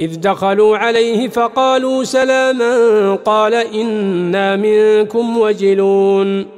إذ دخلوا عليه فقالوا سلاما قال إنا منكم وجلون.